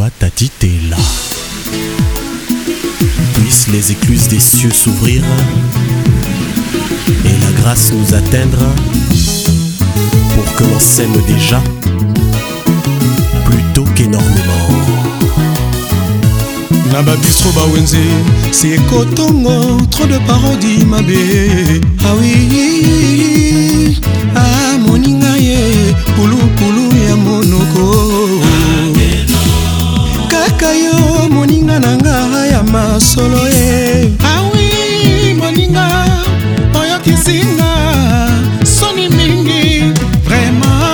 Wa Tati Tela. Puissent les écluses des cieux s'ouvrir et la grâce nous atteindre pour que l'on s'aime déjà plutôt qu'énormément. na babistro bawenze si ekotongo trop de parodie mabe awi ah oui. ntina soni mingi vraiment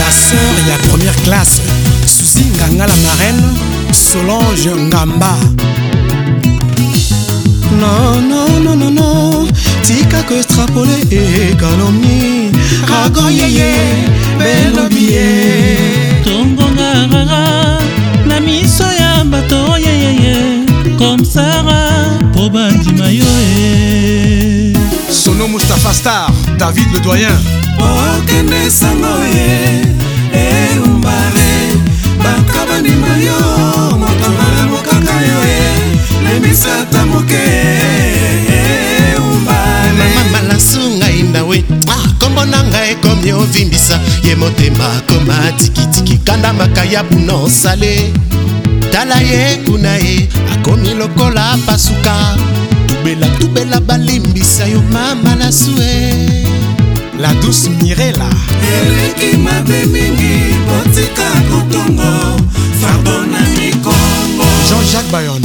baseur ya première classe suzi nganga la marraine solange ngamba nonnnnn no, no. tika koestrapole ekalomni ragoyeye belobie tongongaraa na miso ya bato komsara mpo bandima yo e eh. sono mustapha star david le doyen okende sango ye eh, eumbare eh, baka bandima yo moto malamu kaka yo e lemisata moke eumbare ngai ndawe ah, kombo na ngai ekomi ovimbisa ye motema akoma tikitiki kanda maka ya buna osale tala ye kuna ye akomi lokola pasuka tubela tubela balimbisa yo mama nasue la douce mirela eleki mabe mingi botika kotongo fardo na mikongo jean-jacques bayon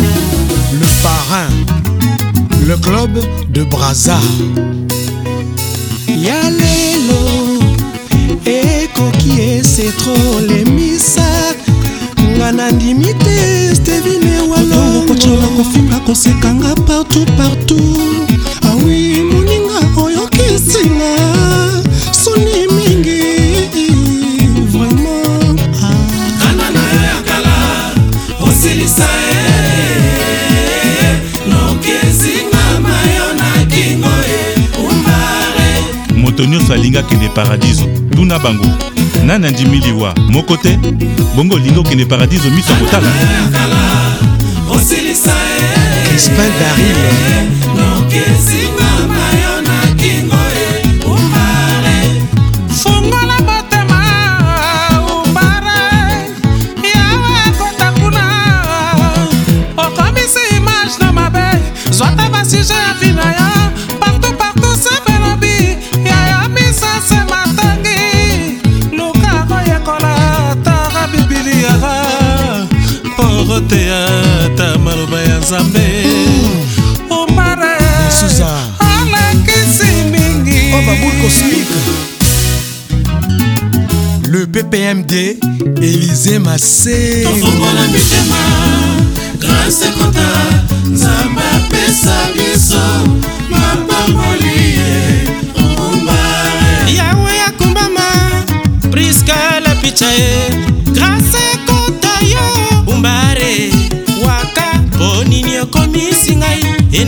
le parrain le club de brazard ya lelo ekoki esetrolemisa nga nandimi te stevine walongo kocola kofinga kosekanga partout partout awi ah moninga oyokisinga soni mingi vraiment kana na yo ya kala osilisa ye nokisinga mayo na kingo ye umare moto nyonso alingaki ne paradiso nduna bango nani andimi liwa moko te bongo olingi okende paradiso miso kotala espal daril bongo te ata maloba ya nzambe omara alakisi mingi oh, le ppmd élise maseofongola mitema grâce kota nzambe apesa biso mapamoli ye okumba yawe akumbama priska lapicha ye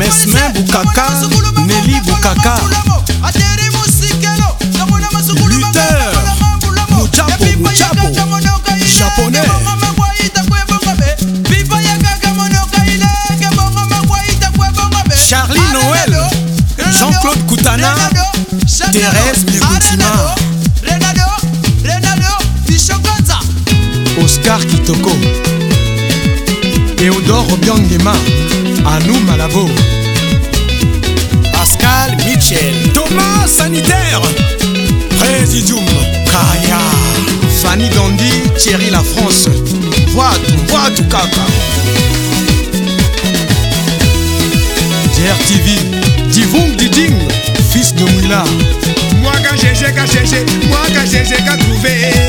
mesmin bukaka neli bukaka luteur muchapo muchapo japonais Charlie Noël Jean-Claude Koutana Thérèse Bigotima Oscar Kitoko Théodore Obiangema Anou Malabo, Pascal Mitchell, Thomas Sanitaire, Présidium Kaya, Fanny Dandy, Thierry La France, Wadou tout Kaka, DRTV, Divung Diding, fils de Mouila. Moi quand j'ai, quand j'ai, moi quand j'ai, quand trouvé.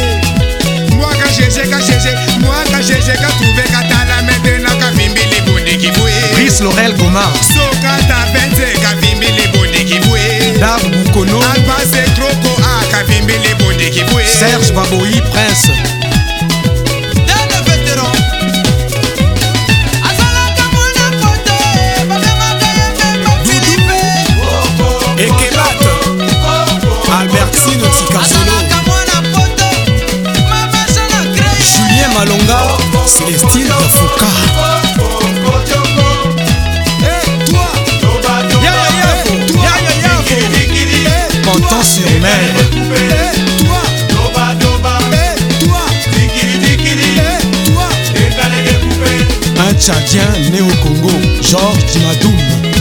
Laurel Goma Sokata Bente Kavimbele Bodekibwe Dave Boukono Alpase Troko A Kavimbele Bodekibwe Serge Baboyi Prince Des paillettes de poupées. Toi, Dobadobad. Toi, Tiki Tiki. Eh, Toi, eh, Des eh, paillettes de poupées. Un Tchadien né au Congo, George Di Madoum.